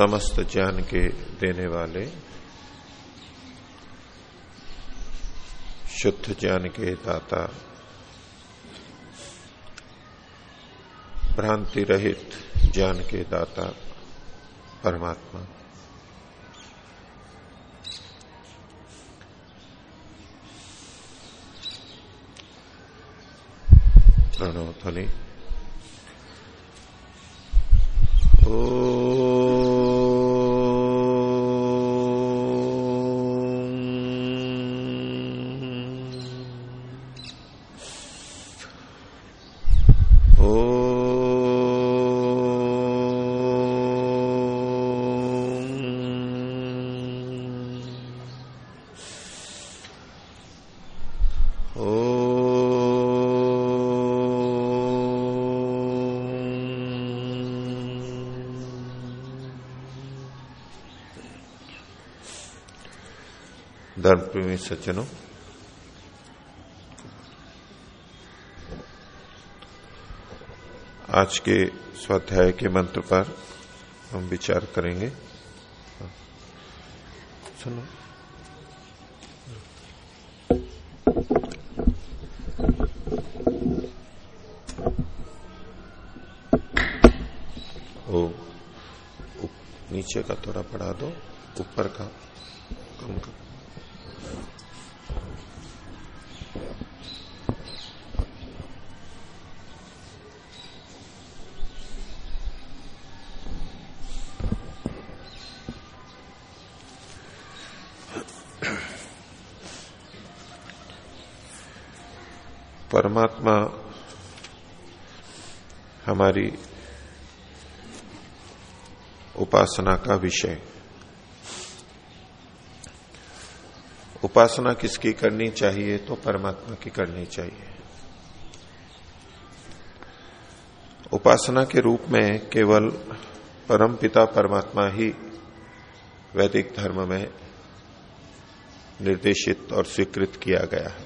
समस्त ज्ञान के देने वाले, शुद्ध ज्ञान के दाता, भ्रांति रहित ज्ञान के दाता परमात्मा। प्रणव ध्वनि। धर्म प्रेमी सज्जनों। आज के स्वाध्याय के मंत्र पर हम विचार करेंगे। सुनो। नीचे का थोड़ा बढ़ा दो ऊपर का कम कर। परमात्मा हमारी उपासना का विषय। उपासना किसकी करनी चाहिए तो परमात्मा की करनी चाहिए। उपासना के रूप में केवल परम पिता परमात्मा ही वैदिक धर्म में निर्देशित और स्वीकृत किया गया है।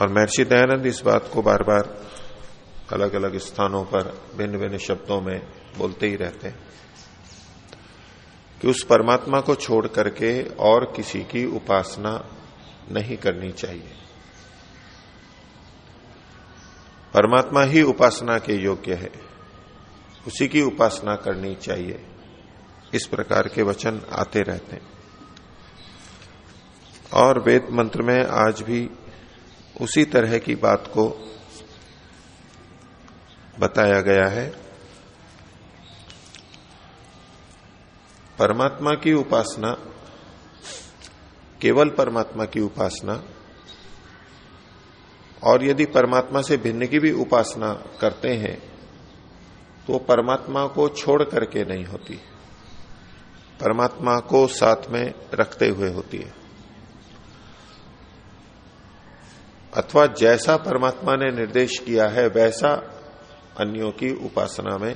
और महर्षि दयानंद इस बात को बार बार अलग अलग स्थानों पर भिन्न भिन्न शब्दों में बोलते ही रहते हैं कि उस परमात्मा को छोड़ करके और किसी की उपासना नहीं करनी चाहिए। परमात्मा ही उपासना के योग्य है। उसी की उपासना करनी चाहिए। इस प्रकार के वचन आते रहते हैं। और वेद मंत्र में आज भी उसी तरह की बात को बताया गया है। परमात्मा की उपासना, केवल परमात्मा की उपासना, और यदि परमात्मा से भिन्न की भी उपासना करते हैं तो परमात्मा को छोड़ करके नहीं होती। परमात्मा को साथ में रखते हुए होती है। अथवा जैसा परमात्मा ने निर्देश किया है, वैसा अन्यों की उपासना में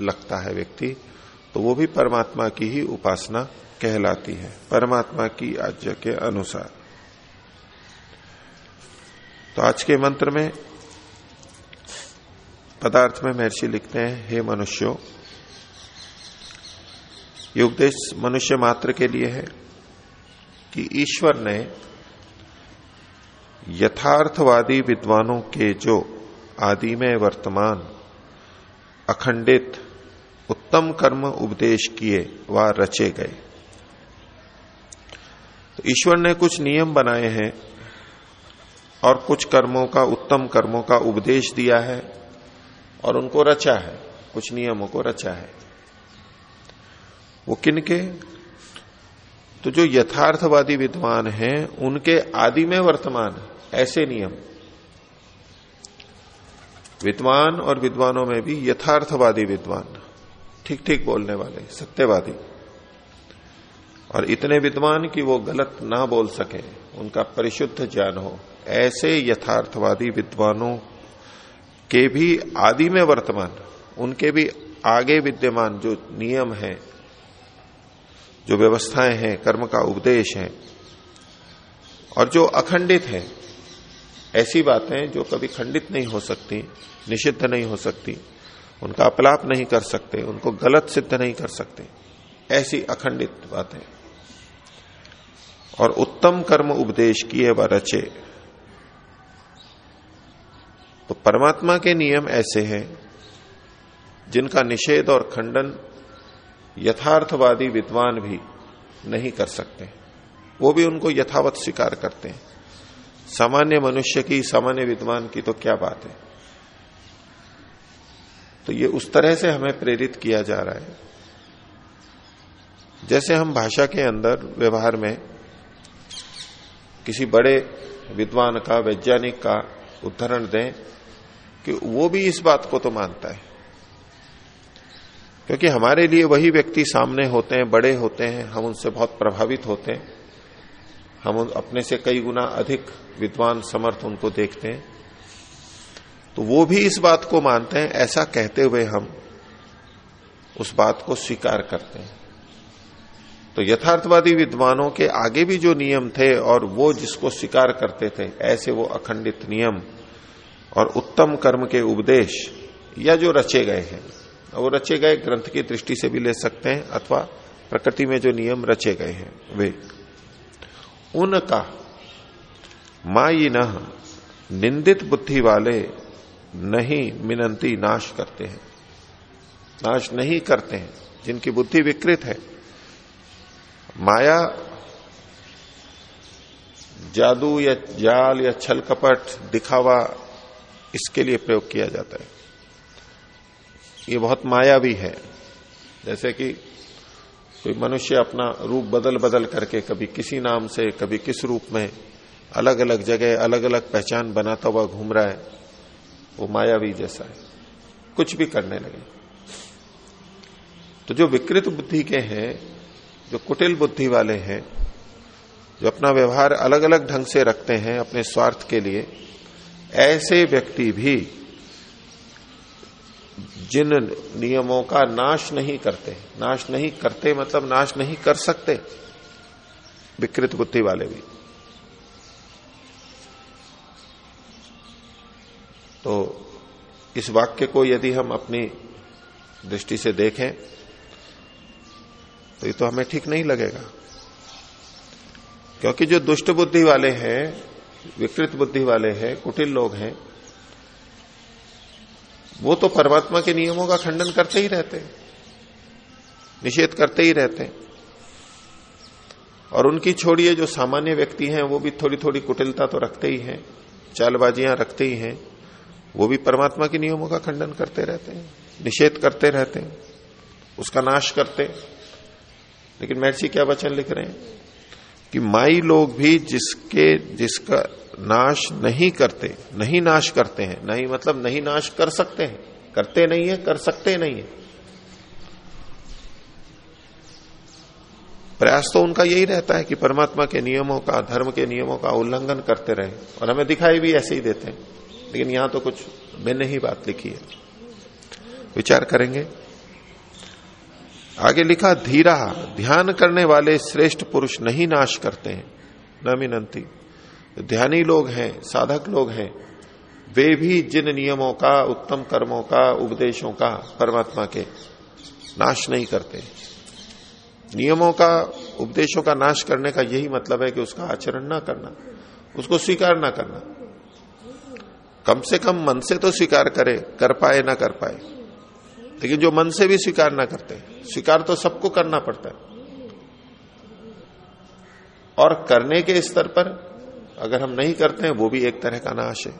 लगता है व्यक्ति तो वो भी परमात्मा की ही उपासना कहलाती है, परमात्मा की आज्ञा के अनुसार। तो आज के मंत्र में पदार्थ में महर्षि लिखते हैं, हे मनुष्यों, ये उपदेश मनुष्य मात्र के लिए है कि ईश्वर ने यथार्थवादी विद्वानों के जो आदि में वर्तमान अखंडित उत्तम कर्म उपदेश किए व रचे गए। तो ईश्वर ने कुछ नियम बनाए हैं और कुछ कर्मों का, उत्तम कर्मों का उपदेश दिया है और उनको रचा है, कुछ नियमों को रचा है। वो किनके तो जो यथार्थवादी विद्वान हैं, उनके आदि में वर्तमान, ऐसे नियम। विद्वान और विद्वानों में भी यथार्थवादी विद्वान। ठीक ठीक बोलने वाले, सत्यवादी। और इतने विद्वान कि वो गलत ना बोल सके, उनका परिशुद्ध ज्ञान हो। ऐसे यथार्थवादी विद्वानों के भी आदि में वर्तमान, उनके भी आगे विद्यमान जो नियम है, जो व्यवस्थाएँ हैं, कर्म का उपदेश है, और जो अखंडित है ऐसी बातें जो कभी खंडित नहीं हो सकती, निषिद्ध नहीं हो सकती, उनका अपलाप नहीं कर सकते, उनको गलत सिद्ध नहीं कर सकते। ऐसी अखंडित बातें। और उत्तम कर्म उपदेश किए व रचे। तो परमात्मा के नियम ऐसे हैं, जिनका निषेध और खंडन यथार्थवादी विद्वान भी नहीं कर सकते। वो भी उनको यथावत स्वीकार करते हैं। सामान्य मनुष्य की, सामान्य विद्वान की तो क्या बात है? तो ये उस तरह से हमें प्रेरित किया जा रहा है। जैसे हम भाषा के अंदर व्यवहार में किसी बड़े विद्वान का, वैज्ञानिक का उदाहरण दें कि वो भी इस बात को तो मानता है। क्योंकि हमारे लिए वही व्यक्ति सामने होते हैं, बड़े होते हैं, हम उनसे बहुत प्रभावित होते हैं। हम अपने से कई गुना अधिक विद्वान समर्थ उनको देखते हैं। तो वो भी इस बात को मानते हैं, ऐसा कहते हुए हम उस बात को स्वीकार करते हैं। तो यथार्थवादी विद्वानों के आगे भी जो नियम थे और वो जिसको स्वीकार करते थे, ऐसे वो अखंडित नियम और उत्तम कर्म के उपदेश या जो रचे गए हैं, वो रचे गए ग्रंथ की दृष्टि से भी ले सकते हैं अथवा प्रकृति में जो नियम रचे गए हैं, वे उनका माई न निंदित बुद्धि वाले नहीं मिनंती नाश करते हैं। नाश नहीं करते हैं, जिनकी बुद्धि विकृत है। माया, जादू या जाल या छल कपट, दिखावा, इसके लिए प्रयोग किया जाता है। ये बहुत मायावी है। जैसे कि कोई मनुष्य अपना रूप बदल बदल करके कभी किसी नाम से, कभी किस रूप में अलग अलग जगह अलग अलग पहचान बनाता हुआ घूम रहा है, वो मायावी जैसा है। कुछ भी करने लगे। तो जो विकृत बुद्धि के हैं, जो कुटिल बुद्धि वाले हैं, जो अपना व्यवहार अलग अलग ढंग से रखते हैं अपने स्वार्थ के लिए, ऐसे व्यक्ति भी जिन नियमों का नाश नहीं करते। नाश नहीं करते मतलब नाश नहीं कर सकते। विकृत बुद्धि वाले भी। तो इस वाक्य को यदि हम अपनी दृष्टि से देखें तो ये तो हमें ठीक नहीं लगेगा। क्योंकि जो दुष्ट बुद्धि वाले हैं, विकृत बुद्धि वाले हैं, कुटिल लोग हैं वो तो परमात्मा के नियमों का खंडन करते ही रहते हैं। निषेध करते ही रहते हैं। और उनकी छोड़िए जो सामान्य व्यक्ति हैं, वो भी थोड़ी थोड़ी कुटिलता तो रखते ही हैं, चालबाजियाँ रखते ही हैं, वो भी परमात्मा के नियमों का खंडन करते रहते हैं, निषेध करते रहते हैं, उसका नाश करते लेकिन महर्षि क्या वचन लिख रहे हैं? कि माई लोग भी जिसके, जिसका नाश नहीं करते, नहीं नाश करते हैं। नहीं मतलब नहीं नाश कर सकते हैं। करते नहीं है, कर सकते नहीं है। प्रयास तो उनका यही रहता है कि परमात्मा के नियमों का, धर्म के नियमों का उल्लंघन करते रहे। और हमें दिखाई भी ऐसे ही देते हैं। लेकिन यहाँ तो कुछ भिन्न ही बात लिखी है। विचार करेंगे। आगे लिखा, धीरा, ध्यान करने वाले श्रेष्ठ पुरुष नहीं नाश करते हैं। न मिनंती ध्यानी लोग हैं, साधक लोग हैं। वे भी जिन नियमों का, उत्तम कर्मों का, उपदेशों का परमात्मा के नाश नहीं करते। नियमों का, उपदेशों का नाश करने का यही मतलब है कि उसका आचरण ना करना, उसको स्वीकार ना करना। कम से कम मन से तो स्वीकार करे, कर पाए ना कर पाए। लेकिन जो मन से भी स्वीकार ना करते, स्वीकार तो सबको करना पड़ता है। और करने के स्तर पर अगर हम नहीं करते हैं, वो भी एक तरह का नाश है।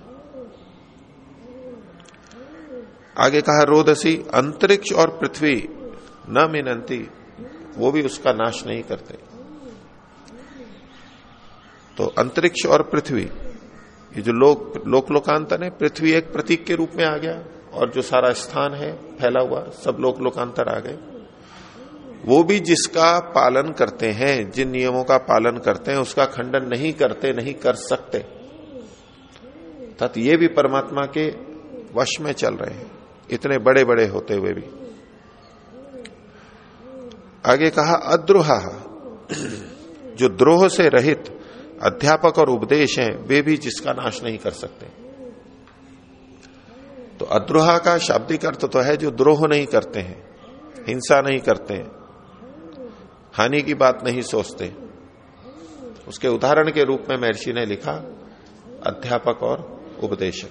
आगे कहा, रोदसी, अंतरिक्ष और पृथ्वी न मिनंती, वो भी उसका नाश नहीं करते। तो अंतरिक्ष और पृथ्वी, ये जो लोक लोक लोकांतर है, पृथ्वी एक प्रतीक के रूप में आ गया, और जो सारा स्थान है, फैला हुआ, सब लोक लोकांतर आ गए। वो भी जिसका पालन करते हैं, जिन नियमों का पालन करते हैं, उसका खंडन नहीं करते, नहीं कर सकते। तथा ये भी परमात्मा के वश में चल रहे हैं। इतने बड़े बड़े होते हुए भी। आगे कहा, अद्रोहा। जो द्रोह से रहित अध्यापक और उपदेश हैं, वे भी जिसका नाश नहीं कर सकते। तो अद्रोहा का शाब्दिक अर्थ तो है, जो द्रोह नहीं करते हैं, हिंसा नहीं करते हैं। हानि की बात नहीं सोचते। उसके उदाहरण के रूप में महर्षि ने लिखा, अध्यापक और उपदेशक।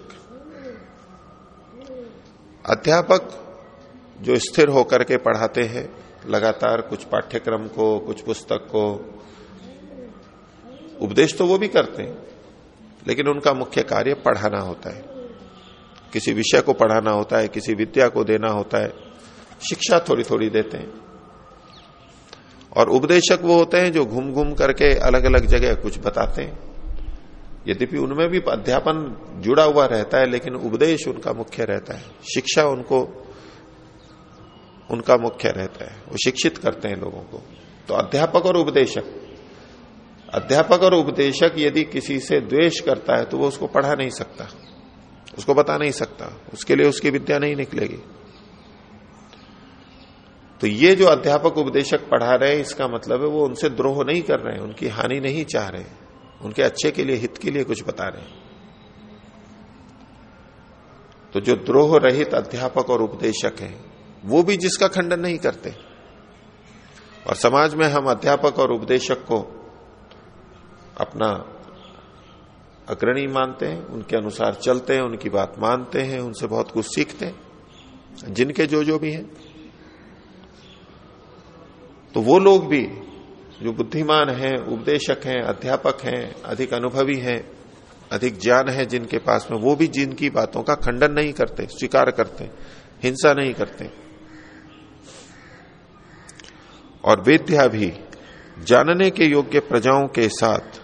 अध्यापक जो स्थिर होकर के पढ़ाते हैं, लगातार कुछ पाठ्यक्रम को, कुछ पुस्तक को, उपदेश तो वो भी करते हैं, लेकिन उनका मुख्य कार्य पढ़ाना होता है। किसी विषय को पढ़ाना होता है, किसी विद्या को देना होता है, शिक्षा थोड़ी थोड़ी देते हैं। और उपदेशक वो होते हैं जो घूम घूम करके अलग अलग जगह कुछ बताते हैं। यद्यपि उनमें भी अध्यापन जुड़ा हुआ रहता है, लेकिन उपदेश उनका मुख्य रहता है। शिक्षा उनको, उनका मुख्य रहता है। वो शिक्षित करते हैं लोगों को। तो अध्यापक और उपदेशक। अध्यापक और उपदेशक यदि किसी से द्वेष करता है तो वो उसको पढ़ा नहीं सकता। उसको बता नहीं सकता। उसके लिए उसकी विद्या नहीं निकलेगी। तो ये जो अध्यापक उपदेशक पढ़ा रहे हैं, इसका मतलब है वो उनसे द्रोह नहीं कर रहे हैं, उनकी हानि नहीं चाह रहे उनके अच्छे के लिए, हित के लिए कुछ बता रहे हैं। तो जो द्रोह रहित अध्यापक और उपदेशक हैं, वो भी जिसका खंडन नहीं करते। और समाज में हम अध्यापक और उपदेशक को अपना अग्रणी मानते हैं, उनके अनुसार चलते हैं, उनकी बात मानते हैं, उनसे बहुत कुछ सीखते हैं, जिनके जो जो भी हैं। तो वो लोग भी जो बुद्धिमान हैं, उपदेशक हैं, अध्यापक हैं, अधिक अनुभवी हैं, अधिक ज्ञान है जिनके पास में, वो भी जिनकी बातों का खंडन नहीं करते, स्वीकार करते, हिंसा नहीं करते। और वेद्या भी जानने के योग्य प्रजाओं के साथ,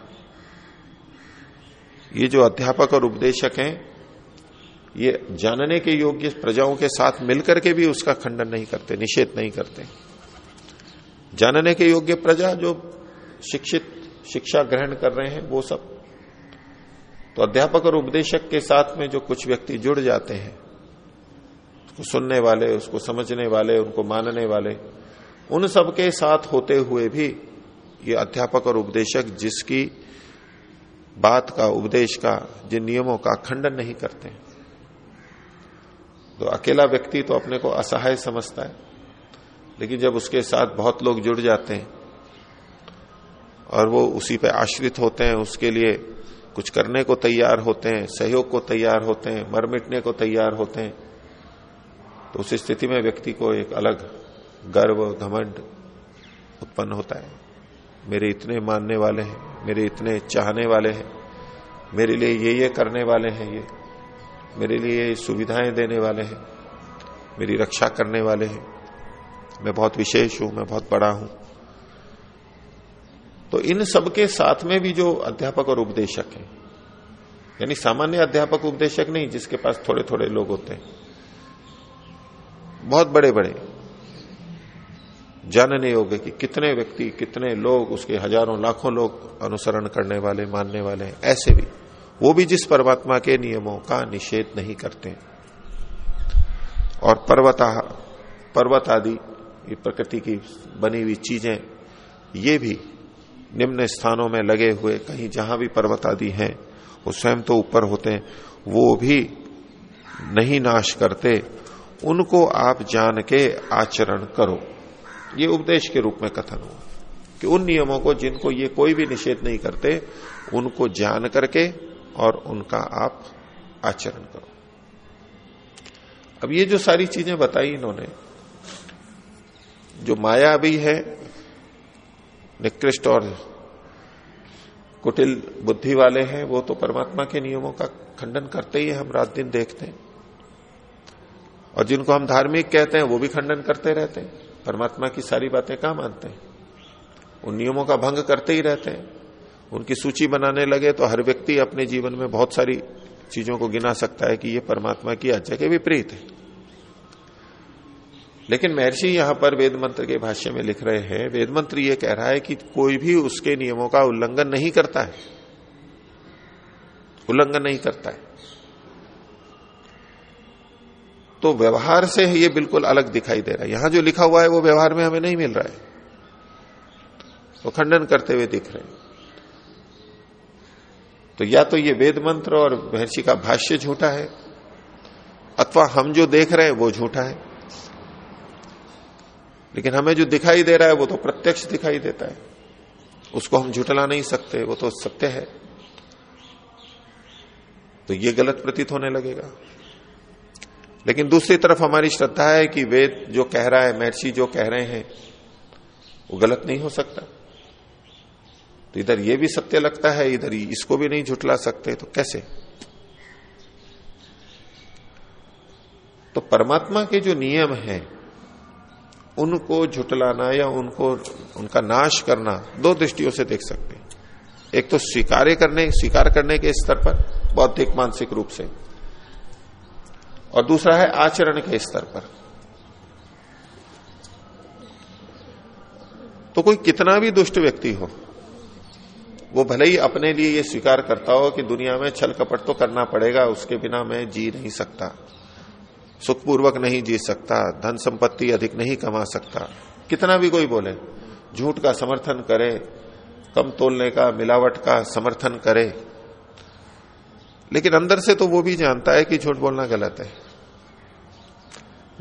ये जो अध्यापक और उपदेशक हैं, ये जानने के योग्य प्रजाओं के साथ मिलकर के भी उसका खंडन नहीं करते, निषेध नहीं करते। जानने के योग्य प्रजा जो शिक्षित, शिक्षा ग्रहण कर रहे हैं, वो सब। तो अध्यापक और उपदेशक के साथ में जो कुछ व्यक्ति जुड़ जाते हैं, उसको सुनने वाले, उसको समझने वाले, उनको मानने वाले, उन सबके साथ होते हुए भी ये अध्यापक और उपदेशक जिसकी बात का, उपदेश का, जिन नियमों का खंडन नहीं करते। तो अकेला व्यक्ति तो अपने को असहाय समझता है। लेकिन जब उसके साथ बहुत लोग जुड़ जाते हैं और वो उसी पे आश्रित होते हैं, उसके लिए कुछ करने को तैयार होते हैं, सहयोग को तैयार होते हैं, मर मिटने को तैयार होते हैं तो उस स्थिति में व्यक्ति को एक अलग गर्व, घमंड उत्पन्न होता है। मेरे इतने मानने वाले हैं, मेरे इतने चाहने वाले हैं, मेरे लिए ये ये करने वाले हैं ये, मेरे लिए सुविधाएँ देने वाले हैं, मेरी रक्षा करने वाले हैं। मैं बहुत विशेष हूँ, मैं बहुत बड़ा हूँ। तो इन सबके साथ में भी जो अध्यापक और उपदेशक हैं, यानी सामान्य अध्यापक उपदेशक नहीं, जिसके पास थोड़े थोड़े लोग होते हैं, बहुत बड़े बड़े जानने योग्य कि कितने व्यक्ति, कितने लोग, उसके हज़ारों, लाखों लोग अनुसरण करने वाले, मानने वाले हैं, ऐसे भी। वो भी जिस परमात्मा के नियमों का निषेध नहीं करते। और पर्वता पर्वत आदि ये प्रकृति की बनी हुई चीज़ें, ये भी निम्न स्थानों में लगे हुए, कहीं जहाँ भी पर्वत आदि हैं, वो स्वयं तो ऊपर होते हैं, वो भी नहीं नाश करते। उनको आप जान के आचरण करो। ये उपदेश के रूप में कथन हुआ। कि उन नियमों को जिनको ये कोई भी निषेध नहीं करते, उनको जान करके और उनका आप आचरण करो। अब ये जो सारी चीज़ें बताई इन्होंने जो माया भी है, निकृष्ट और कुटिल बुद्धि वाले हैं, वो तो परमात्मा के नियमों का खंडन करते ही हम रात दिन देखते हैं। और जिनको हम धार्मिक कहते हैं, वो भी खंडन करते रहते हैं। परमात्मा की सारी बातें कहा मानते हैं? उन नियमों का भंग करते ही रहते हैं। उनकी सूची बनाने लगे तो हर व्यक्ति अपने जीवन में बहुत सारी चीज़ों को गिना सकता है कि ये परमात्मा की आज्ञा के विपरीत है। लेकिन महर्षि यहाँ पर वेद मंत्र के भाष्य में लिख रहे हैं, वेद मंत्र ये कह रहा है कि कोई भी उसके नियमों का उल्लंघन नहीं करता है। उल्लंघन नहीं करता है। तो व्यवहार से ये बिल्कुल अलग दिखाई दे रहा है। यहाँ जो लिखा हुआ है वो व्यवहार में हमें नहीं मिल रहा है। वो तो खंडन करते हुए दिख रहे हैं। तो या तो ये वेद मंत्र और महर्षि का भाष्य झूठा है, अथवा हम जो देख रहे हैं वो झूठा है। लेकिन हमें जो दिखाई दे रहा है वो तो प्रत्यक्ष दिखाई देता है। उसको हम झुटला नहीं सकते, वो तो सत्य है। तो ये गलत प्रतीत होने लगेगा। लेकिन दूसरी तरफ़ हमारी श्रद्धा है कि वेद जो कह रहा है, महर्षि जो कह रहे हैं, वो गलत नहीं हो सकता। तो इधर ये भी सत्य लगता है, इधर इसको भी नहीं झुटला सकते तो कैसे? तो परमात्मा के जो नियम हैं उनको झुटलाना या उनको, उनका नाश करना दो दृष्टियों से देख सकते हैं। एक तो स्वीकार्य करने, स्वीकार करने के स्तर पर, बौद्धिक मानसिक रूप से। और दूसरा है आचरण के स्तर पर। तो कोई कितना भी दुष्ट व्यक्ति हो, वो भले ही अपने लिए ये स्वीकार करता हो कि दुनिया में छल कपट तो करना पड़ेगा, उसके बिना मैं जी नहीं सकता। सुखपूर्वक नहीं जी सकता, धन संपत्ति अधिक नहीं कमा सकता। कितना भी कोई बोले, झूठ का समर्थन करे, कम तोलने का, मिलावट का समर्थन करे। लेकिन अंदर से तो वो भी जानता है कि झूठ बोलना गलत है।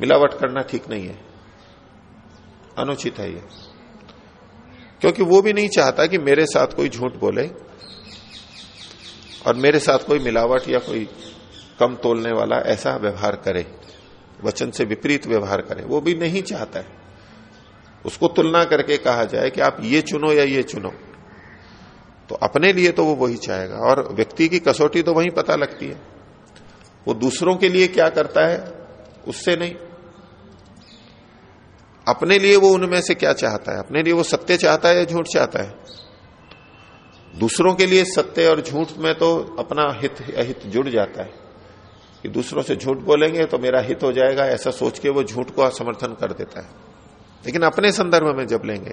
मिलावट करना ठीक नहीं है। अनुचित है ये। क्योंकि वो भी नहीं चाहता कि मेरे साथ कोई झूठ बोले और मेरे साथ कोई मिलावट या कोई कम तोलने वाला ऐसा व्यवहार करे, वचन से विपरीत व्यवहार करे, वो भी नहीं चाहता है। उसको तुलना करके कहा जाए कि आप ये चुनो या ये चुनो। तो अपने लिए तो वो वही चाहेगा, और व्यक्ति की कसौटी तो वही पता लगती है। वो दूसरों के लिए क्या करता है, उससे नहीं। अपने लिए वो उनमें से क्या चाहता है? अपने लिए वो सत्य चाहता है या झूठ चाहता है? दूसरों के लिए सत्य और झूठ में तो अपना हित, अहित जुड़ जाता है। कि दूसरों से झूठ बोलेंगे तो मेरा हित हो जाएगा, ऐसा सोच के वो झूठ को समर्थन कर देता है। लेकिन अपने संदर्भ में जब लेंगे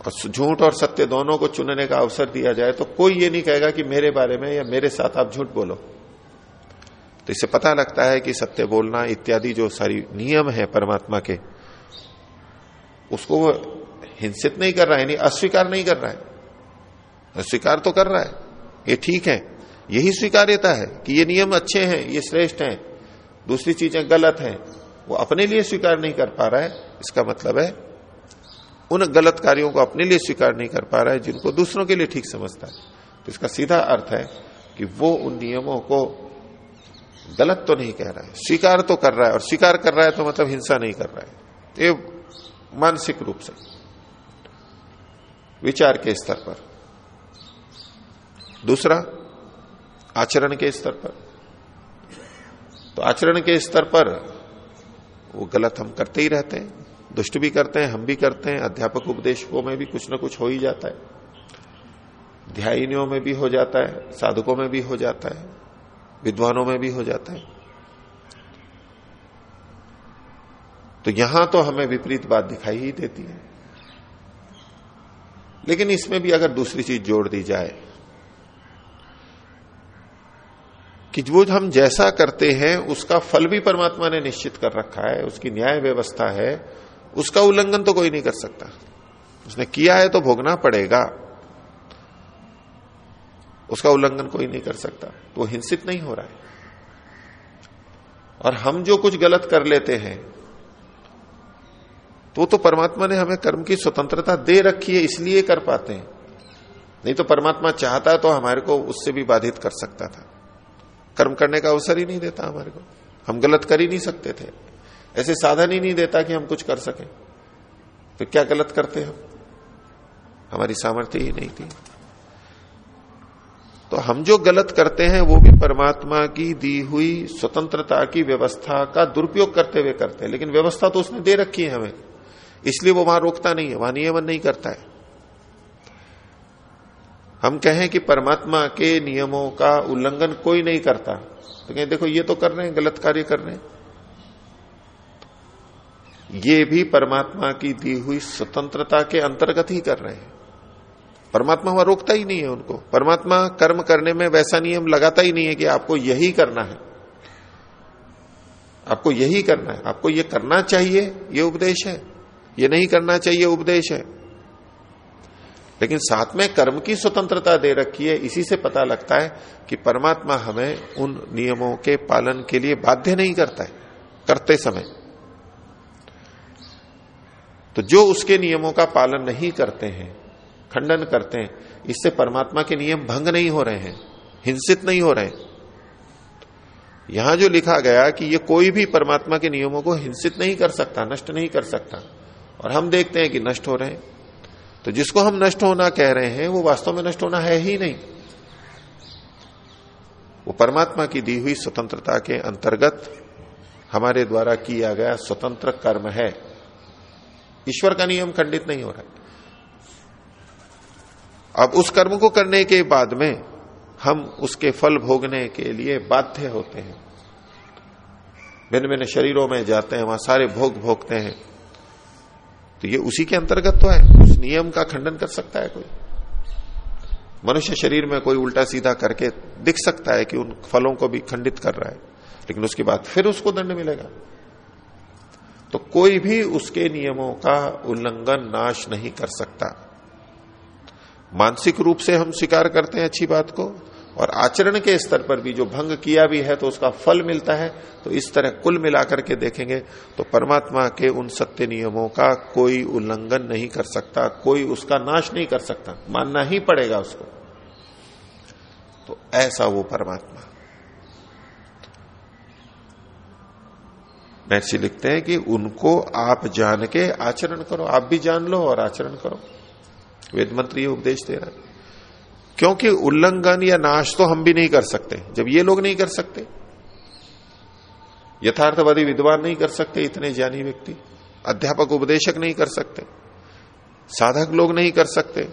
और झूठ और सत्य दोनों को चुनने का अवसर दिया जाए तो कोई ये नहीं कहेगा कि मेरे बारे में या मेरे साथ आप झूठ बोलो। तो इससे पता लगता है कि सत्य बोलना इत्यादि जो सारी नियम है परमात्मा के, उसको वो हिंसित नहीं कर रहा है नहीं अस्वीकार नहीं कर रहा है। अस्वीकार तो कर रहा है, ये ठीक है। यही स्वीकार्यता है कि ये नियम अच्छे हैं, ये श्रेष्ठ हैं, दूसरी चीज़ें गलत हैं, वो अपने लिए स्वीकार नहीं कर पा रहा है। इसका मतलब है, उन गलत कार्यों को अपने लिए स्वीकार नहीं कर पा रहा है, जिनको दूसरों के लिए ठीक समझता है। तो इसका सीधा अर्थ है कि वो उन नियमों को गलत तो नहीं कह रहा है, स्वीकार तो कर रहा है, और स्वीकार कर रहा है तो मतलब हिंसा नहीं कर रहा है। ये मानसिक रूप से, विचार के स्तर पर। दूसरा आचरण के स्तर पर। तो आचरण के स्तर पर वो गलत हम करते ही रहते हैं, दुष्ट भी करते हैं, हम भी करते हैं, अध्यापक उपदेशकों में भी कुछ ना कुछ हो ही जाता है। ध्यानियों में भी हो जाता है, साधकों में भी हो जाता है, विद्वानों में भी हो जाता है। तो यहाँ तो हमें विपरीत बात दिखाई ही देती है। लेकिन इसमें भी अगर दूसरी चीज़ जोड़ दी जाए कि वो हम जैसा करते हैं, उसका फल भी परमात्मा ने निश्चित कर रखा है, उसकी न्याय व्यवस्था है, उसका उल्लंघन तो कोई नहीं कर सकता। उसने किया है तो भोगना पड़ेगा। उसका उल्लंघन कोई नहीं कर सकता। तो हिंसित नहीं हो रहा है। और हम जो कुछ गलत कर लेते हैं तो तो परमात्मा ने हमें कर्म की स्वतंत्रता दे रखी है, इसलिए कर पाते हैं। नहीं तो परमात्मा चाहता तो हमारे को उससे भी बाधित कर सकता था। कर्म करने का अवसर ही नहीं देता हमारे को। हम गलत कर ही नहीं सकते थे। ऐसे साधन ही नहीं देता कि हम कुछ कर सकें। फिर क्या गलत करते हम? हमारी सामर्थ्य ही नहीं थी। तो हम जो गलत करते हैं, वो भी परमात्मा की दी हुई स्वतंत्रता की व्यवस्था का दुरुपयोग करते हुए करते हैं। लेकिन व्यवस्था तो उसने दे रखी है हमें। इसलिए वो वहाँ रोकता नहीं है, वहाँ नियमन नहीं करता है। हम कहें कि परमात्मा के नियमों का उल्लंघन कोई नहीं करता। तो कहें, देखो, ये तो कर रहे हैं, गलत कार्य कर रहे हैं। ये भी परमात्मा की दी हुई स्वतंत्रता के अंतर्गत ही कर रहे हैं। परमात्मा वहाँ रोकता ही नहीं है उनको। परमात्मा कर्म करने में वैसा नियम लगाता ही नहीं है कि आपको यही करना है। आपको यही करना है। आपको ये करना चाहिए, ये उपदेश है। ये नहीं करना चाहिए, उपदेश है। लेकिन साथ में कर्म की स्वतंत्रता दे रखी है, इसी से पता लगता है कि परमात्मा हमें उन नियमों के पालन के लिए बाध्य नहीं करता है, करते समय। तो जो उसके नियमों का पालन नहीं करते हैं, खंडन करते हैं, इससे परमात्मा के नियम भंग नहीं हो रहे हैं, हिंसित नहीं हो रहे हैं। यहाँ जो लिखा गया कि ये कोई भी परमात्मा के नियमों को हिंसित नहीं कर सकता, नष्ट नहीं कर सकता, और हम देखते हैं कि नष्ट हो रहे हैं। तो जिसको हम नष्ट होना कह रहे हैं, वो वास्तव में नष्ट होना है ही नहीं। वो परमात्मा की दी हुई स्वतंत्रता के अंतर्गत हमारे द्वारा किया गया स्वतंत्र कर्म है। ईश्वर का नियम खंडित नहीं हो रहा। अब उस कर्म को करने के बाद में हम उसके फल भोगने के लिए बाध्य होते हैं। भिन्न भिन्न शरीरों में जाते हैं, वहाँ सारे भोग भोगते हैं। तो ये उसी के अंतर्गत तो है। उस नियम का खंडन कर सकता है कोई। मनुष्य शरीर में कोई उल्टा सीधा करके दिख सकता है कि उन फलों को भी खंडित कर रहा है, लेकिन उसके बाद फिर उसको दंड मिलेगा। तो कोई भी उसके नियमों का उल्लंघन, नाश नहीं कर सकता। मानसिक रूप से हम स्वीकार करते हैं अच्छी बात को और आचरण के स्तर पर भी जो भंग किया भी है तो उसका फल मिलता है तो इस तरह कुल मिलाकर के देखेंगे तो परमात्मा के उन सत्य नियमों का कोई उल्लंघन नहीं कर सकता, कोई उसका नाश नहीं कर सकता, मानना ही पड़ेगा उसको। तो ऐसा वो परमात्मा। महर्षि लिखते हैं कि उनको आप जान के आचरण करो, आप भी जान लो और आचरण करो। वेद मंत्र ये उपदेश दे रहा है। क्योंकि उल्लंघन या नाश तो हम भी नहीं कर सकते। जब ये लोग नहीं कर सकते, यथार्थवादी विद्वान नहीं कर सकते इतने ज्ञानी व्यक्ति, अध्यापक उपदेशक नहीं कर सकते, साधक लोग नहीं कर सकते,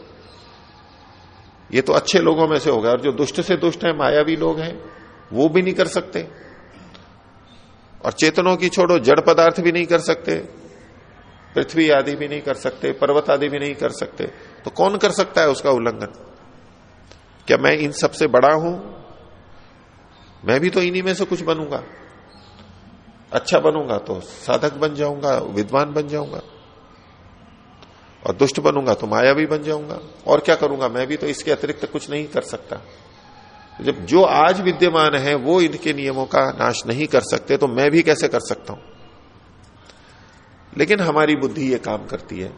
ये तो अच्छे लोगों में से होगा और जो दुष्ट से दुष्ट है, मायावी लोग हैं, वो भी नहीं कर सकते। और चेतनों की छोड़ो, जड़ पदार्थ भी नहीं कर सकते, पृथ्वी आदि भी नहीं कर सकते, पर्वत आदि भी नहीं कर सकते। तो कौन कर सकता है उसका उल्लंघन? क्या मैं इन सबसे बड़ा हूँ? मैं भी तो इन्हीं में से कुछ बनूँगा। अच्छा बनूँगा तो साधक बन जाऊँगा, विद्वान बन जाऊँगा। और दुष्ट बनूँगा तो माया भी बन जाऊँगा। और क्या करूँगा? मैं भी तो इसके अतिरिक्त कुछ नहीं कर सकता। जब जो आज विद्यमान है, वो इनके नियमों का नाश नहीं कर सकते तो मैं भी कैसे कर सकता हूँ? लेकिन हमारी बुद्धि ये काम करती है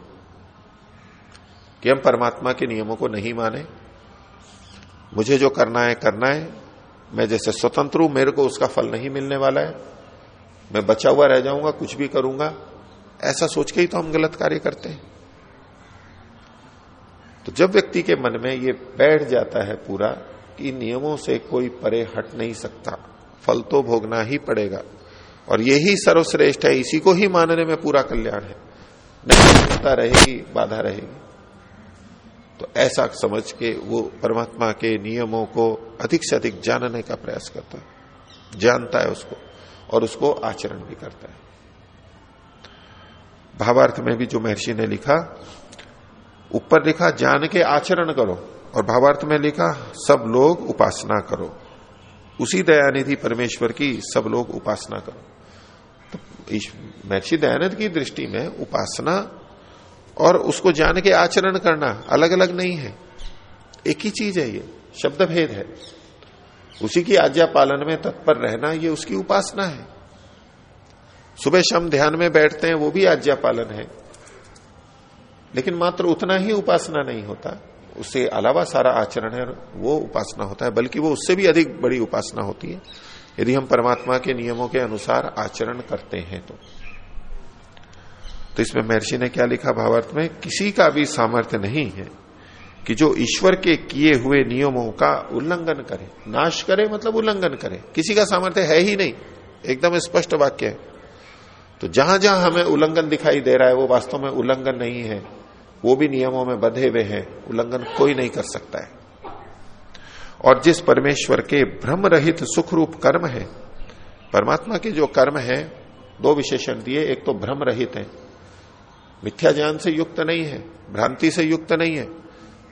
कि हम परमात्मा के नियमों को नहीं माने मुझे जो करना है करना है। मैं जैसे स्वतंत्र हूँ, मेरे को उसका फल नहीं मिलने वाला है। मैं बचा हुआ रह जाऊँगा, कुछ भी करूँगा। ऐसा सोच के ही तो हम गलत कार्य करते हैं। तो जब व्यक्ति के मन में ये बैठ जाता है पूरा कि नियमों से कोई परे हट नहीं सकता, फल तो भोगना ही पड़ेगा। और यही सर्वश्रेष्ठ है, इसी को ही मानने में पूरा कल्याण है। नहीं रहेगी, बाधा रहेगी। तो ऐसा समझ के वो परमात्मा के नियमों को अधिक से अधिक जानने का प्रयास करता है। जानता है उसको और उसको आचरण भी करता है। भावार्थ में भी जो महर्षि ने लिखा, ऊपर लिखा, जान के आचरण करो और भावार्थ में लिखा, सब लोग उपासना करो। उसी दयानिधि परमेश्वर की सब लोग उपासना करो। तो महर्षि दयानंद की दृष्टि में उपासना और उसको जान के आचरण करना अलग अलग नहीं है। एक ही चीज़ है ये शब्द भेद है। उसी की आज्ञा पालन में तत्पर रहना ये उसकी उपासना है। सुबह शाम ध्यान में बैठते हैं, वो भी आज्ञा पालन है। लेकिन मात्र उतना ही उपासना नहीं होता। उससे अलावा सारा आचरण है वो उपासना होता है, बल्कि वो उससे भी अधिक बड़ी उपासना होती है। यदि हम परमात्मा के नियमों के अनुसार आचरण करते हैं तो। तो इसमें महर्षि ने क्या लिखा भावार्थ में? किसी का भी सामर्थ्य नहीं है कि जो ईश्वर के किए हुए नियमों का उल्लंघन करे। नाश करे मतलब उल्लंघन करे। किसी का सामर्थ्य है ही नहीं। एकदम स्पष्ट वाक्य है। तो जहाँ जहाँ हमें उल्लंघन दिखाई दे रहा है, वो वास्तव में उल्लंघन नहीं है। वो भी नियमों में बधे हुए हैं। उल्लंघन कोई नहीं कर सकता है। और जिस परमेश्वर के भ्रम रहित सुख रूप कर्म है, परमात्मा के जो कर्म है, दो विशेषण दिए। एक तो भ्रम रहित है। मिथ्या ज्ञान से युक्त नहीं है, भ्रांति से युक्त नहीं है।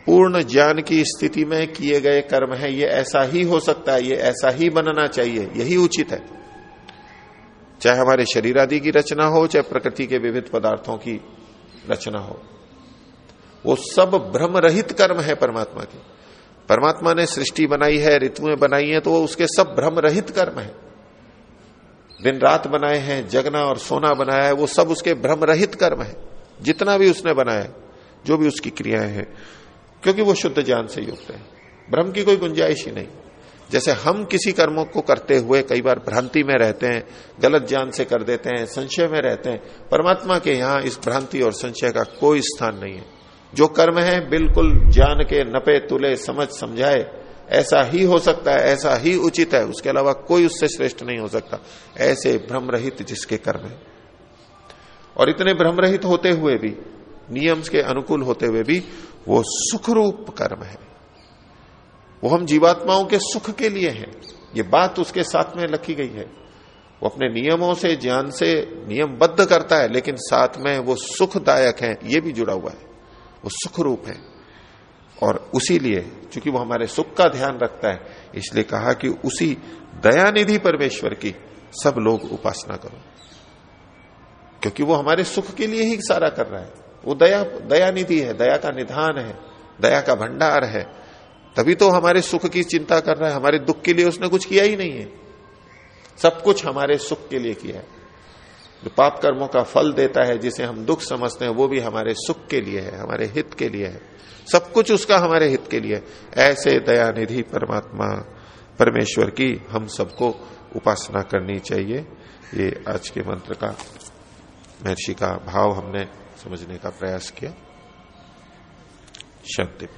पूर्ण ज्ञान की स्थिति में किए गए कर्म है, ये ऐसा ही हो सकता है, ये ऐसा ही बनना चाहिए, यही उचित है। चाहे हमारे शरीर आदि की रचना हो, चाहे प्रकृति के विविध पदार्थों की रचना हो। वो सब भ्रम रहित कर्म है परमात्मा के। परमात्मा ने सृष्टि बनाई है, ऋतुएँ बनाई है तो वो उसके सब भ्रम रहित कर्म है। दिन रात बनाए हैं, जगना और सोना बनाया है, वो सब उसके भ्रम रहित कर्म है। जितना भी उसने बनाया, जो भी उसकी क्रियाएँ हैं, क्योंकि वो शुद्ध ज्ञान से युक्त है। भ्रम की कोई गुंजाइश ही नहीं। जैसे हम किसी कर्मों को करते हुए कई बार भ्रांति में रहते हैं, गलत ज्ञान से कर देते हैं, संशय में रहते हैं, परमात्मा के यहाँ इस भ्रांति और संशय का कोई स्थान नहीं है। जो कर्म है, बिल्कुल ज्ञान के नपे, तुले, समझ, समझाए, ऐसा ही हो सकता है, ऐसा ही उचित है, उसके अलावा कोई उससे श्रेष्ठ नहीं हो सकता। ऐसे भ्रम रहित जिसके कर्म है। और इतने भ्रम रहित होते हुए भी नियम के अनुकूल होते हुए भी, वो सुखरूप कर्म है। वो हम जीवात्माओं के सुख के लिए है। ये बात उसके साथ में लिखी गई है। वो अपने नियमों से, ज्ञान से नियमबद्ध करता है, लेकिन साथ में वो सुखदायक है, ये भी जुड़ा हुआ है। वो सुख रूप है। और उसी लिए, चूँकि वो हमारे सुख का ध्यान रखता है, इसलिए कहा कि उसी दयानिधि परमेश्वर की सब लोग उपासना करो। क्योंकि वो हमारे सुख के लिए ही सारा कर रहा है। वो दया दया निधि है, दया का निधान है, दया का भंडार है। तभी तो हमारे सुख की चिंता कर रहा है। हमारे दुख के लिए उसने कुछ किया ही नहीं है। सब कुछ हमारे सुख के लिए किया है। जो पाप कर्मों का फल देता है, जिसे हम दुख समझते हैं, वो भी हमारे सुख के लिए है, हमारे हित के लिए है। सब कुछ उसका हमारे हित के लिए ऐसे दया निधि परमात्मा, परमेश्वर की हम सबको उपासना करनी चाहिए। ये आज के मंत्र का महर्षि का भाव हमने समझने का प्रयास किया। शब्द